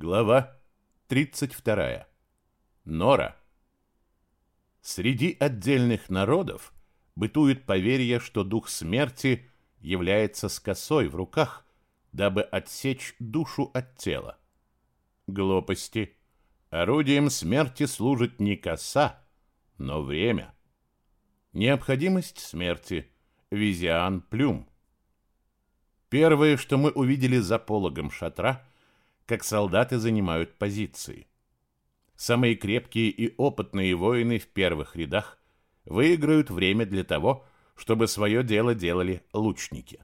Глава 32. Нора. Среди отдельных народов бытует поверье, что дух смерти является с косой в руках, дабы отсечь душу от тела. Глупости. Орудием смерти служит не коса, но время. Необходимость смерти. Визиан Плюм. Первое, что мы увидели за пологом шатра, как солдаты занимают позиции. Самые крепкие и опытные воины в первых рядах выиграют время для того, чтобы свое дело делали лучники.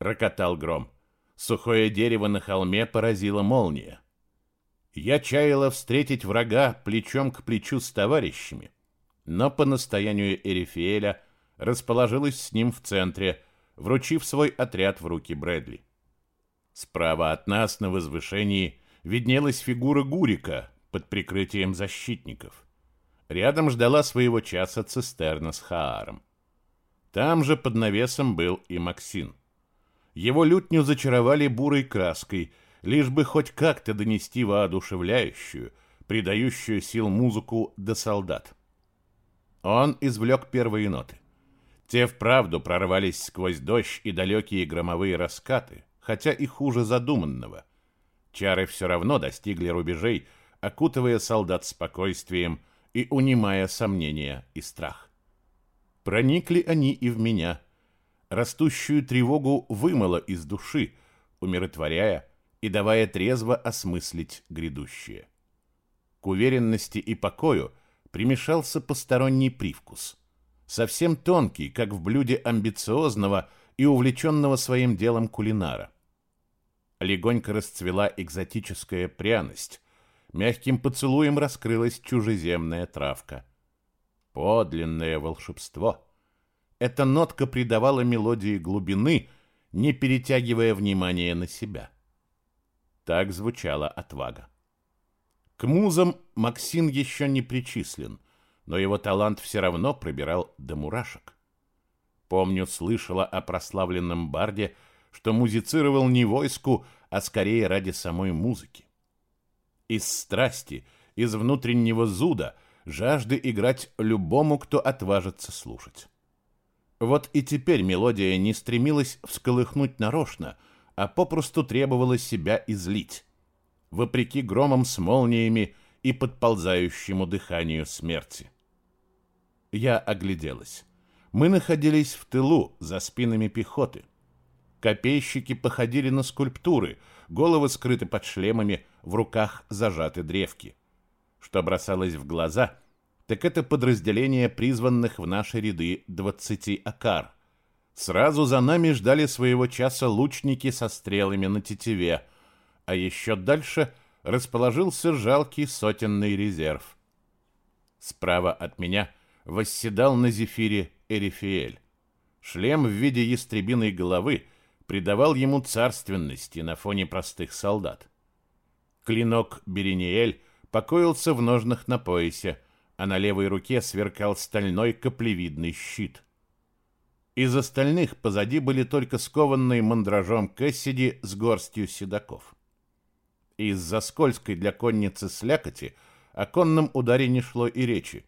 Рокотал гром. Сухое дерево на холме поразила молния. Я чаяла встретить врага плечом к плечу с товарищами, но по настоянию Эрифиэля расположилась с ним в центре, вручив свой отряд в руки Брэдли. Справа от нас на возвышении виднелась фигура Гурика под прикрытием защитников. Рядом ждала своего часа цистерна с Хааром. Там же под навесом был и Максин. Его лютню зачаровали бурой краской, лишь бы хоть как-то донести воодушевляющую, придающую сил музыку до солдат. Он извлек первые ноты. Те вправду прорвались сквозь дождь и далекие громовые раскаты, хотя и хуже задуманного. Чары все равно достигли рубежей, окутывая солдат спокойствием и унимая сомнения и страх. Проникли они и в меня. Растущую тревогу вымыло из души, умиротворяя и давая трезво осмыслить грядущее. К уверенности и покою примешался посторонний привкус. Совсем тонкий, как в блюде амбициозного и увлеченного своим делом кулинара легонько расцвела экзотическая пряность, мягким поцелуем раскрылась чужеземная травка. Подлинное волшебство. Эта нотка придавала мелодии глубины, не перетягивая внимание на себя. Так звучала отвага. К музам Максим еще не причислен, но его талант все равно пробирал до мурашек. Помню, слышала о прославленном барде что музицировал не войску, а скорее ради самой музыки. Из страсти, из внутреннего зуда, жажды играть любому, кто отважится слушать. Вот и теперь мелодия не стремилась всколыхнуть нарочно, а попросту требовала себя излить, вопреки громам с молниями и подползающему дыханию смерти. Я огляделась. Мы находились в тылу, за спинами пехоты. Копейщики походили на скульптуры, головы скрыты под шлемами, в руках зажаты древки. Что бросалось в глаза, так это подразделение призванных в наши ряды двадцати акар. Сразу за нами ждали своего часа лучники со стрелами на тетиве, а еще дальше расположился жалкий сотенный резерв. Справа от меня восседал на зефире Эрифиэль. Шлем в виде ястребиной головы — придавал ему царственности на фоне простых солдат. Клинок Берениэль покоился в ножнах на поясе, а на левой руке сверкал стальной каплевидный щит. Из остальных позади были только скованные мандражом Кэссиди с горстью седаков. Из-за скользкой для конницы слякоти о конном ударе не шло и речи,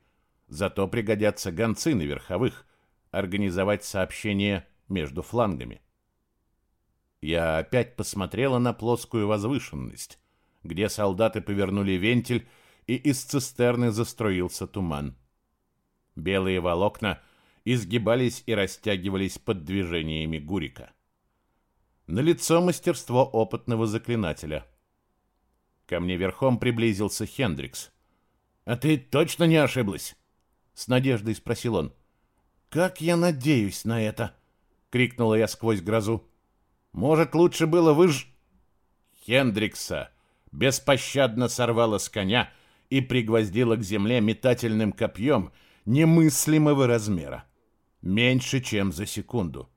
зато пригодятся гонцы на верховых, организовать сообщение между флангами. Я опять посмотрела на плоскую возвышенность, где солдаты повернули вентиль, и из цистерны застроился туман. Белые волокна изгибались и растягивались под движениями Гурика. На лицо мастерство опытного заклинателя. Ко мне верхом приблизился Хендрикс. «А ты точно не ошиблась?» С надеждой спросил он. «Как я надеюсь на это!» — крикнула я сквозь грозу. Может, лучше было выж... Хендрикса беспощадно сорвала с коня и пригвоздила к земле метательным копьем немыслимого размера. Меньше, чем за секунду.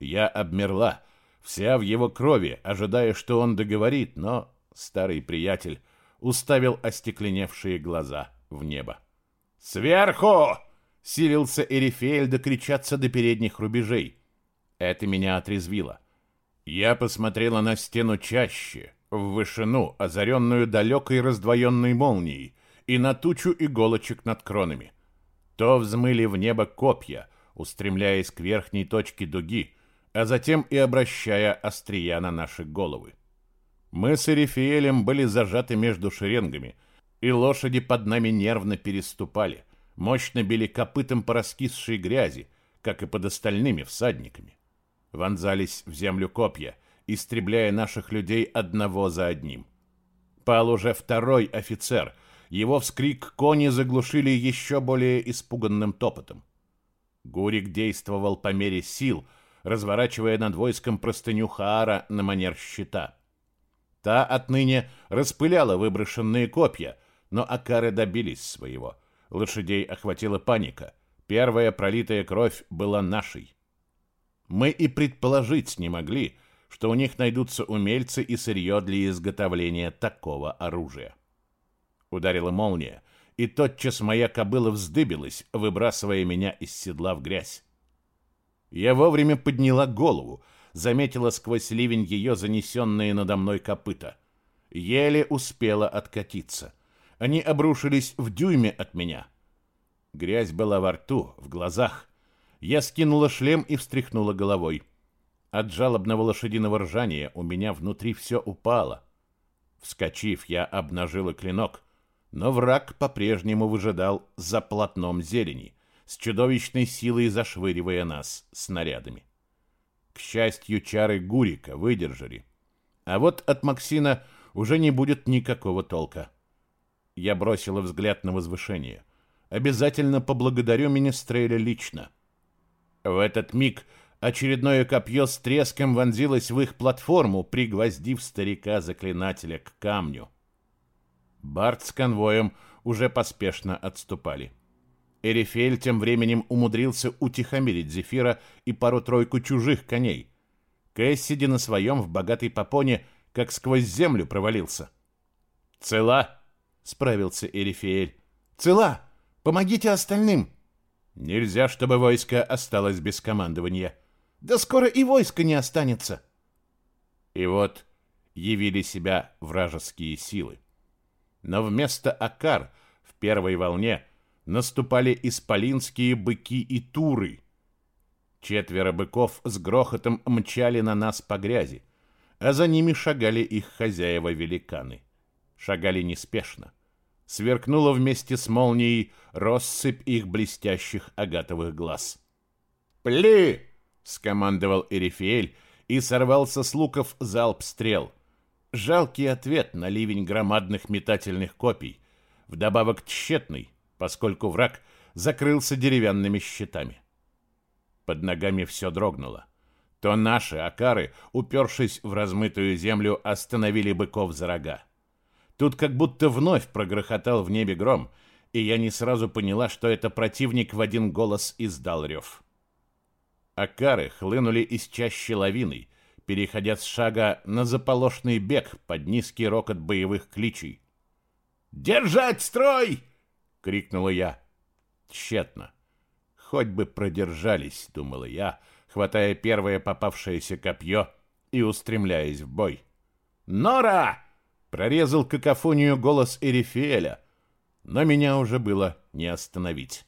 Я обмерла, вся в его крови, ожидая, что он договорит, но старый приятель уставил остекленевшие глаза в небо. «Сверху!» — силился Эрифеэль докричаться до передних рубежей. Это меня отрезвило. Я посмотрела на стену чаще, в вышину, озаренную далекой раздвоенной молнией, и на тучу иголочек над кронами. То взмыли в небо копья, устремляясь к верхней точке дуги, а затем и обращая острия на наши головы. Мы с Эрифиэлем были зажаты между шеренгами, и лошади под нами нервно переступали, мощно били копытом по раскисшей грязи, как и под остальными всадниками. Вонзались в землю копья, истребляя наших людей одного за одним. Пал уже второй офицер — его вскрик кони заглушили еще более испуганным топотом. Гурик действовал по мере сил, разворачивая над войском простыню Хаара на манер щита. Та отныне распыляла выброшенные копья, но Акары добились своего. Лошадей охватила паника. Первая пролитая кровь была нашей. Мы и предположить не могли, что у них найдутся умельцы и сырье для изготовления такого оружия. Ударила молния, и тотчас моя кобыла вздыбилась, выбрасывая меня из седла в грязь. Я вовремя подняла голову, заметила сквозь ливень ее занесенные надо мной копыта. Еле успела откатиться. Они обрушились в дюйме от меня. Грязь была во рту, в глазах. Я скинула шлем и встряхнула головой. От жалобного лошадиного ржания у меня внутри все упало. Вскочив, я обнажила клинок, но враг по-прежнему выжидал за полотном зелени, с чудовищной силой зашвыривая нас снарядами. К счастью, чары Гурика выдержали. А вот от Максина уже не будет никакого толка. Я бросила взгляд на возвышение. Обязательно поблагодарю Министреля лично. В этот миг очередное копье с треском вонзилось в их платформу, пригвоздив старика-заклинателя к камню. Барт с конвоем уже поспешно отступали. Эрифель тем временем умудрился утихомирить Зефира и пару-тройку чужих коней. Кэссиди на своем в богатой попоне как сквозь землю провалился. «Цела?» — справился Эрифеэль. «Цела! Помогите остальным!» «Нельзя, чтобы войско осталось без командования». «Да скоро и войско не останется!» И вот явили себя вражеские силы но вместо Акар в первой волне наступали исполинские быки и туры. Четверо быков с грохотом мчали на нас по грязи, а за ними шагали их хозяева-великаны. Шагали неспешно. Сверкнула вместе с молнией россыпь их блестящих агатовых глаз. «Пли!» — скомандовал Эрифиэль и сорвался с луков залп стрел — Жалкий ответ на ливень громадных метательных копий, вдобавок тщетный, поскольку враг закрылся деревянными щитами. Под ногами все дрогнуло. То наши акары, упершись в размытую землю, остановили быков за рога. Тут как будто вновь прогрохотал в небе гром, и я не сразу поняла, что это противник в один голос издал рев. Акары хлынули из чащи лавиной, переходя с шага на заполошный бег под низкий рокот боевых кличей. «Держать строй!» — крикнула я. Тщетно. Хоть бы продержались, думала я, хватая первое попавшееся копье и устремляясь в бой. «Нора!» — прорезал какофонию голос Эрифиэля, но меня уже было не остановить.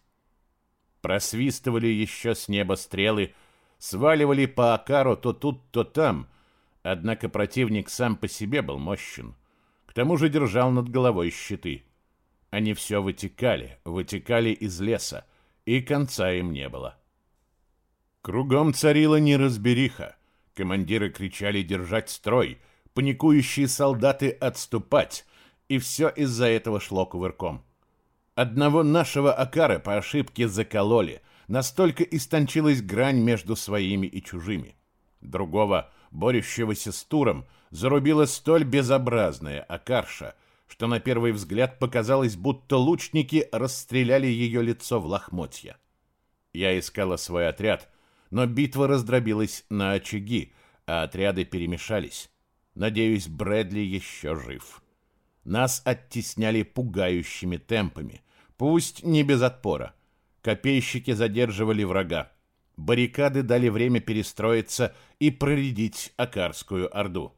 Просвистывали еще с неба стрелы, сваливали по Акару то тут, то там, однако противник сам по себе был мощен. К тому же держал над головой щиты. Они все вытекали, вытекали из леса, и конца им не было. Кругом царила неразбериха. Командиры кричали держать строй, паникующие солдаты отступать, и все из-за этого шло кувырком. Одного нашего Акара по ошибке закололи, настолько истончилась грань между своими и чужими. Другого, борющегося с Туром, зарубила столь безобразная Акарша, что на первый взгляд показалось, будто лучники расстреляли ее лицо в лохмотья. Я искала свой отряд, но битва раздробилась на очаги, а отряды перемешались. Надеюсь, Брэдли еще жив. Нас оттесняли пугающими темпами, пусть не без отпора. Копейщики задерживали врага. Баррикады дали время перестроиться и проредить Акарскую Орду.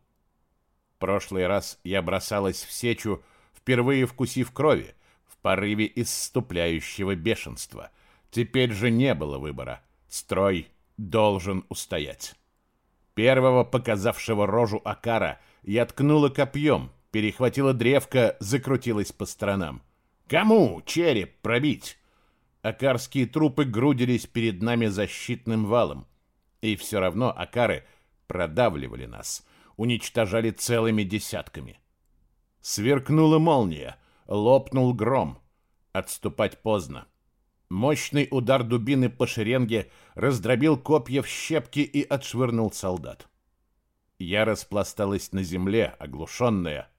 прошлый раз я бросалась в сечу, впервые вкусив крови, в порыве исступляющего бешенства. Теперь же не было выбора. Строй должен устоять. Первого, показавшего рожу Акара, я ткнула копьем, перехватила древко, закрутилась по сторонам. «Кому череп пробить?» Акарские трупы грудились перед нами защитным валом. И все равно Акары продавливали нас, уничтожали целыми десятками. Сверкнула молния, лопнул гром. Отступать поздно. Мощный удар дубины по шеренге раздробил копья в щепки и отшвырнул солдат. Я распласталась на земле, оглушенная.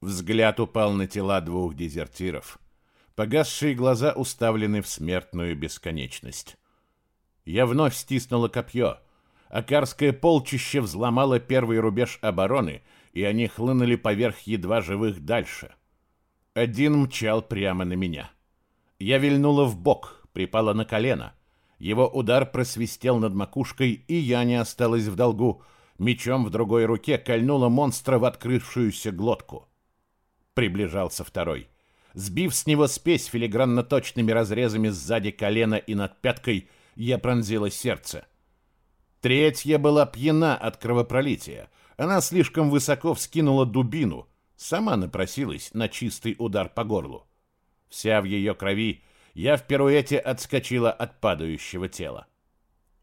Взгляд упал на тела двух дезертиров. Погасшие глаза уставлены в смертную бесконечность. Я вновь стиснула копье. Акарское полчище взломало первый рубеж обороны, и они хлынули поверх едва живых дальше. Один мчал прямо на меня. Я вильнула в бок, припала на колено. Его удар просвистел над макушкой, и я не осталась в долгу. Мечом в другой руке кольнула монстра в открывшуюся глотку. Приближался второй. Сбив с него спесь филигранно-точными разрезами сзади колена и над пяткой, я пронзила сердце. Третья была пьяна от кровопролития. Она слишком высоко вскинула дубину, сама напросилась на чистый удар по горлу. Вся в ее крови, я в пируэте отскочила от падающего тела.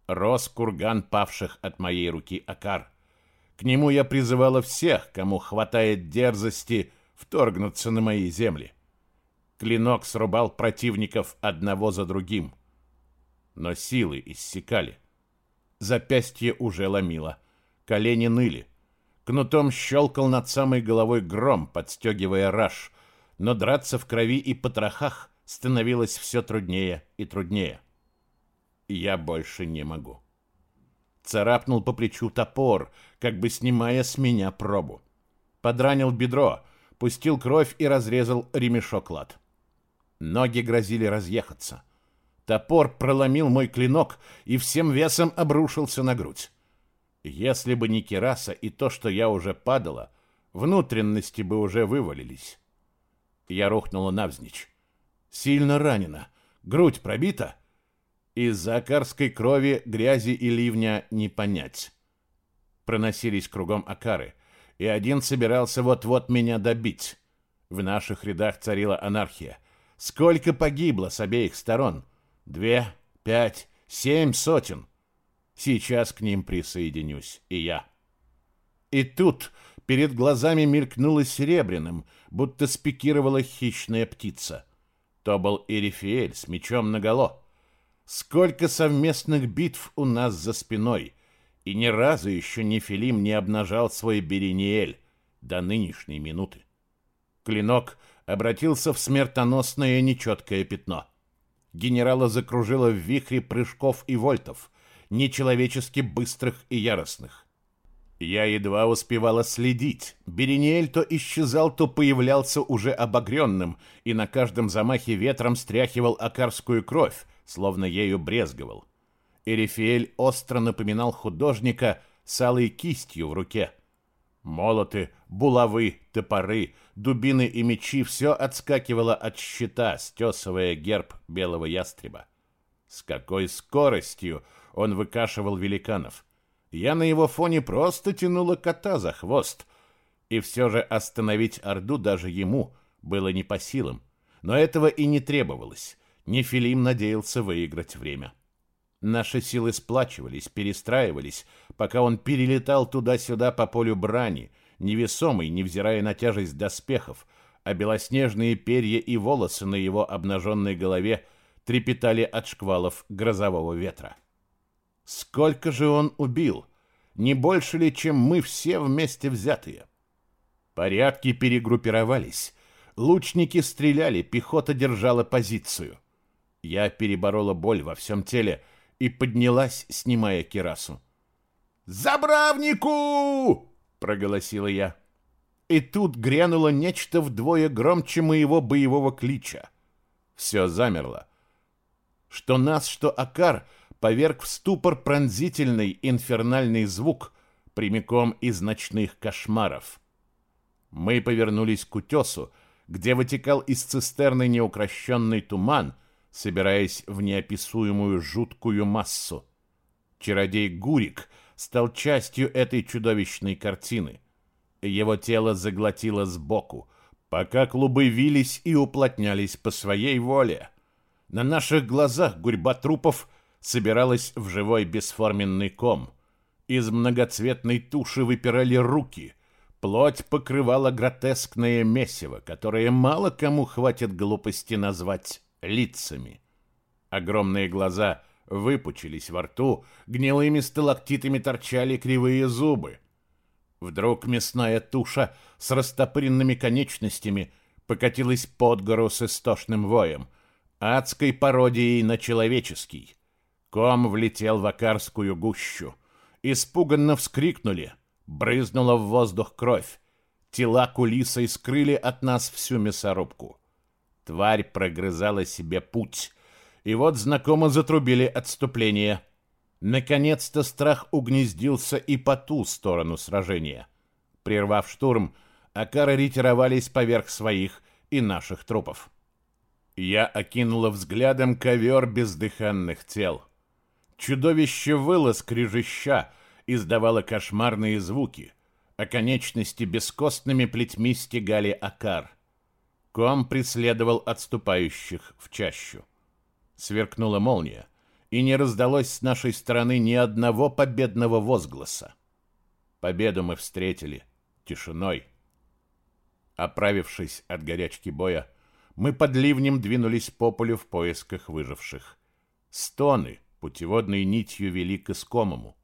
Рос курган павших от моей руки Акар. К нему я призывала всех, кому хватает дерзости вторгнуться на мои земли. Клинок срубал противников одного за другим. Но силы иссякали. Запястье уже ломило. Колени ныли. Кнутом щелкал над самой головой гром, подстегивая раж. Но драться в крови и потрохах становилось все труднее и труднее. Я больше не могу. Царапнул по плечу топор, как бы снимая с меня пробу. Подранил бедро, пустил кровь и разрезал ремешок лад. Ноги грозили разъехаться. Топор проломил мой клинок и всем весом обрушился на грудь. Если бы не кераса и то, что я уже падала, внутренности бы уже вывалились. Я рухнула навзничь. Сильно ранена, грудь пробита. Из-за акарской крови, грязи и ливня не понять. Проносились кругом акары, и один собирался вот-вот меня добить. В наших рядах царила анархия. Сколько погибло с обеих сторон? Две, пять, семь сотен. Сейчас к ним присоединюсь и я. И тут перед глазами мелькнуло серебряным, будто спикировала хищная птица. То был Эрифиэль с мечом наголо. Сколько совместных битв у нас за спиной, и ни разу еще Нефилим не обнажал свой Бериниэль до нынешней минуты. Клинок обратился в смертоносное нечеткое пятно. Генерала закружило в вихре прыжков и вольтов, нечеловечески быстрых и яростных. Я едва успевала следить. Берениэль то исчезал, то появлялся уже обогренным, и на каждом замахе ветром стряхивал акарскую кровь, словно ею брезговал. Эрифиэль остро напоминал художника с алой кистью в руке — Молоты, булавы, топоры, дубины и мечи все отскакивало от щита, стесывая герб белого ястреба. С какой скоростью он выкашивал великанов. Я на его фоне просто тянула кота за хвост. И все же остановить Орду даже ему было не по силам. Но этого и не требовалось. Нефилим надеялся выиграть время. — Наши силы сплачивались, перестраивались, пока он перелетал туда-сюда по полю брани, невесомый, невзирая на тяжесть доспехов, а белоснежные перья и волосы на его обнаженной голове трепетали от шквалов грозового ветра. Сколько же он убил? Не больше ли, чем мы все вместе взятые? Порядки перегруппировались. Лучники стреляли, пехота держала позицию. Я переборола боль во всем теле, и поднялась, снимая кирасу. «Забравнику!» — проголосила я. И тут грянуло нечто вдвое громче моего боевого клича. Все замерло. Что нас, что Акар поверг в ступор пронзительный инфернальный звук прямиком из ночных кошмаров. Мы повернулись к утесу, где вытекал из цистерны неукрощенный туман, собираясь в неописуемую жуткую массу. Чародей Гурик стал частью этой чудовищной картины. Его тело заглотило сбоку, пока клубы вились и уплотнялись по своей воле. На наших глазах гурьба трупов собиралась в живой бесформенный ком. Из многоцветной туши выпирали руки. Плоть покрывала гротескное месиво, которое мало кому хватит глупости назвать лицами. Огромные глаза выпучились во рту, гнилыми сталактитами торчали кривые зубы. Вдруг мясная туша с растопыренными конечностями покатилась под гору с истошным воем, адской пародией на человеческий. Ком влетел в акарскую гущу. Испуганно вскрикнули. Брызнула в воздух кровь. Тела кулисой скрыли от нас всю мясорубку. Тварь прогрызала себе путь. И вот знакомо затрубили отступление — Наконец-то страх угнездился и по ту сторону сражения. Прервав штурм, Акары ретировались поверх своих и наших трупов. Я окинула взглядом ковер бездыханных тел. Чудовище выло скрежеща, издавало кошмарные звуки, а конечности бескостными плетьми стегали Акар. Ком преследовал отступающих в чащу. Сверкнула молния, и не раздалось с нашей стороны ни одного победного возгласа. Победу мы встретили тишиной. Оправившись от горячки боя, мы под ливнем двинулись по полю в поисках выживших. Стоны путеводной нитью вели к искомому.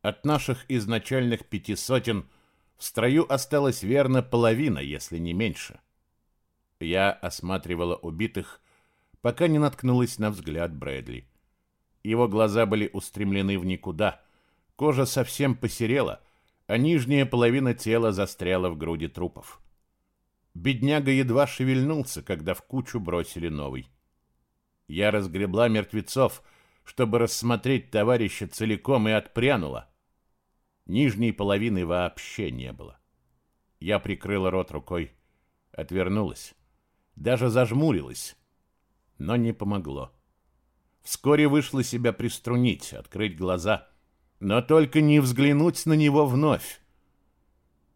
От наших изначальных пяти сотен в строю осталась верно половина, если не меньше. Я осматривала убитых, пока не наткнулась на взгляд Брэдли. Его глаза были устремлены в никуда. Кожа совсем посерела, а нижняя половина тела застряла в груди трупов. Бедняга едва шевельнулся, когда в кучу бросили новый. Я разгребла мертвецов, чтобы рассмотреть товарища целиком, и отпрянула. Нижней половины вообще не было. Я прикрыла рот рукой, отвернулась, даже зажмурилась, но не помогло. Вскоре вышло себя приструнить, открыть глаза, но только не взглянуть на него вновь.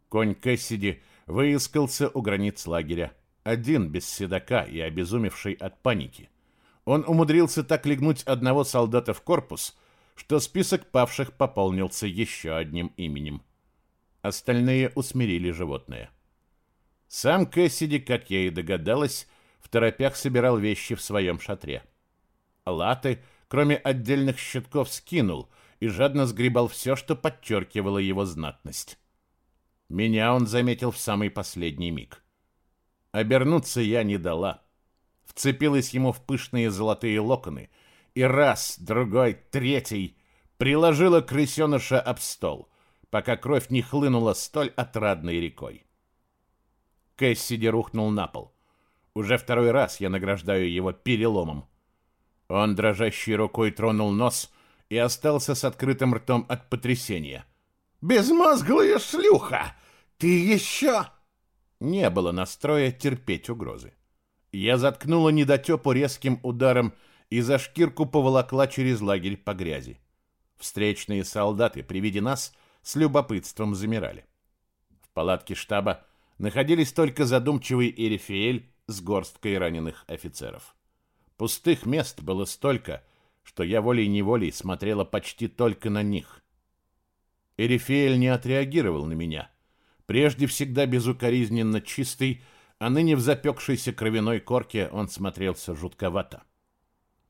Конь Кэссиди выискался у границ лагеря, один без седока и обезумевший от паники. Он умудрился так легнуть одного солдата в корпус, что список павших пополнился еще одним именем. Остальные усмирили животное. Сам Кэссиди, как я и догадалась, в торопях собирал вещи в своем шатре. Латы, кроме отдельных щитков, скинул и жадно сгребал все, что подчеркивало его знатность. Меня он заметил в самый последний миг. Обернуться я не дала. Вцепилась ему в пышные золотые локоны и раз, другой, третий приложила крысеныша об стол, пока кровь не хлынула столь отрадной рекой. Кэссиди рухнул на пол. Уже второй раз я награждаю его переломом. Он дрожащей рукой тронул нос и остался с открытым ртом от потрясения. «Безмозглая шлюха! Ты еще...» Не было настроя терпеть угрозы. Я заткнула недотепу резким ударом и за шкирку поволокла через лагерь по грязи. Встречные солдаты при виде нас с любопытством замирали. В палатке штаба находились только задумчивый Эрифиэль с горсткой раненых офицеров. Пустых мест было столько, что я волей-неволей смотрела почти только на них. Эрифеэль не отреагировал на меня. Прежде всегда безукоризненно чистый, а ныне в запекшейся кровяной корке он смотрелся жутковато.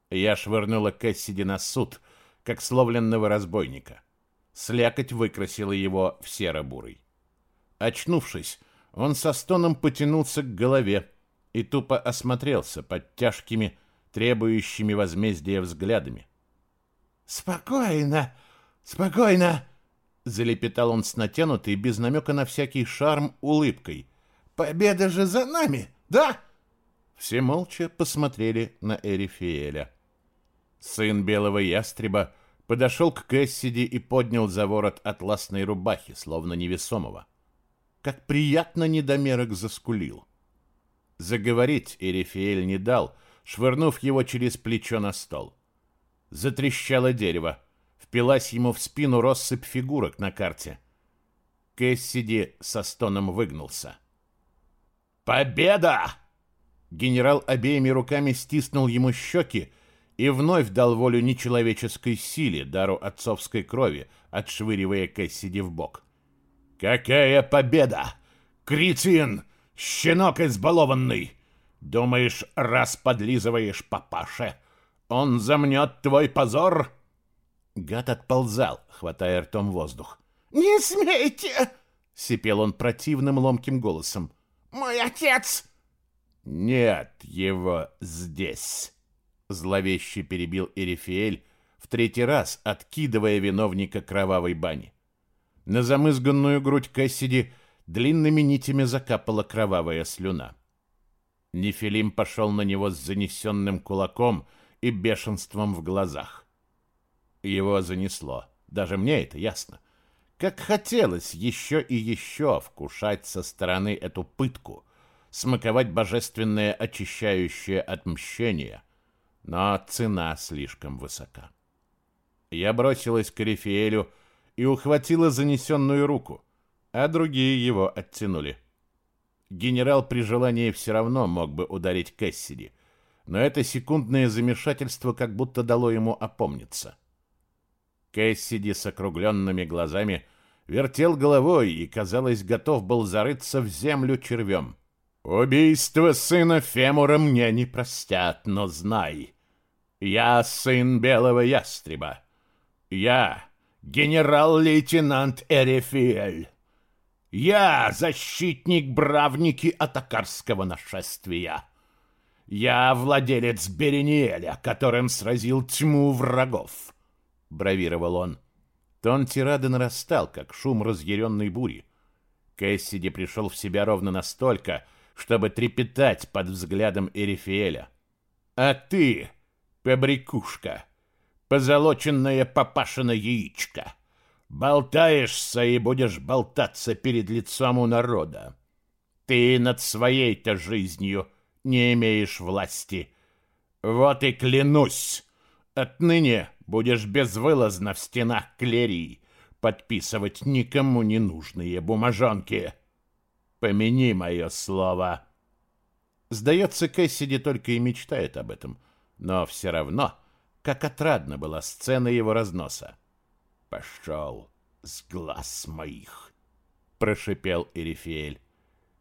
Я швырнула Кэссиди на суд, как словленного разбойника. Слякоть выкрасила его в серо-бурый. Очнувшись, он со стоном потянулся к голове и тупо осмотрелся под тяжкими, требующими возмездия взглядами. «Спокойно, спокойно!» Залепетал он с натянутой, без намека на всякий шарм, улыбкой. «Победа же за нами, да?» Все молча посмотрели на Эрифиэля. Сын белого ястреба подошел к Кэссиди и поднял за ворот атласной рубахи, словно невесомого. как приятно недомерок заскулил. Заговорить Эрифиэль не дал, швырнув его через плечо на стол. Затрещало дерево. Впилась ему в спину россыпь фигурок на карте. Кэссиди со стоном выгнулся. «Победа!» Генерал обеими руками стиснул ему щеки и вновь дал волю нечеловеческой силе, дару отцовской крови, отшвыривая Кэссиди в бок. «Какая победа! Критин, щенок избалованный! Думаешь, раз подлизываешь папаше, он замнет твой позор?» Гад отползал, хватая ртом воздух. «Не смейте!» — сипел он противным ломким голосом. «Мой отец!» «Нет его здесь!» — зловеще перебил Эрифиэль, в третий раз откидывая виновника кровавой бани. На замызганную грудь Кэссиди длинными нитями закапала кровавая слюна. Нефилим пошел на него с занесенным кулаком и бешенством в глазах. Его занесло. Даже мне это ясно. Как хотелось еще и еще вкушать со стороны эту пытку, смаковать божественное очищающее отмщение, но цена слишком высока. Я бросилась к Рифиэлю и ухватила занесенную руку, а другие его оттянули. Генерал при желании все равно мог бы ударить Кэссиди, но это секундное замешательство как будто дало ему опомниться. Кэссиди с округленными глазами вертел головой и, казалось, готов был зарыться в землю червем. «Убийство сына Фемура мне не простят, но знай, я сын белого ястреба. Я генерал-лейтенант Эрефиэль. Я защитник бравники атакарского нашествия. Я владелец Берениэля, которым сразил тьму врагов бравировал он. Тон тирады нарастал, как шум разъяренной бури. Кэссиди пришел в себя ровно настолько, чтобы трепетать под взглядом Эрифиэля. «А ты, побрякушка, позолоченная папашина яичко, болтаешься и будешь болтаться перед лицом у народа. Ты над своей-то жизнью не имеешь власти. Вот и клянусь, отныне Будешь безвылазно в стенах клерии подписывать никому не нужные бумажонки. Помяни мое слово. Сдается, Кэссиди только и мечтает об этом, но все равно, как отрадна была сцена его разноса. «Пошел с глаз моих!» — прошипел Эрифиэль.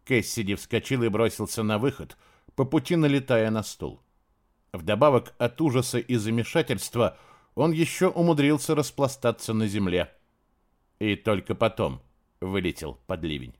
Кэссиди вскочил и бросился на выход, по пути налетая на стул. Вдобавок от ужаса и замешательства — он еще умудрился распластаться на земле. И только потом вылетел под ливень.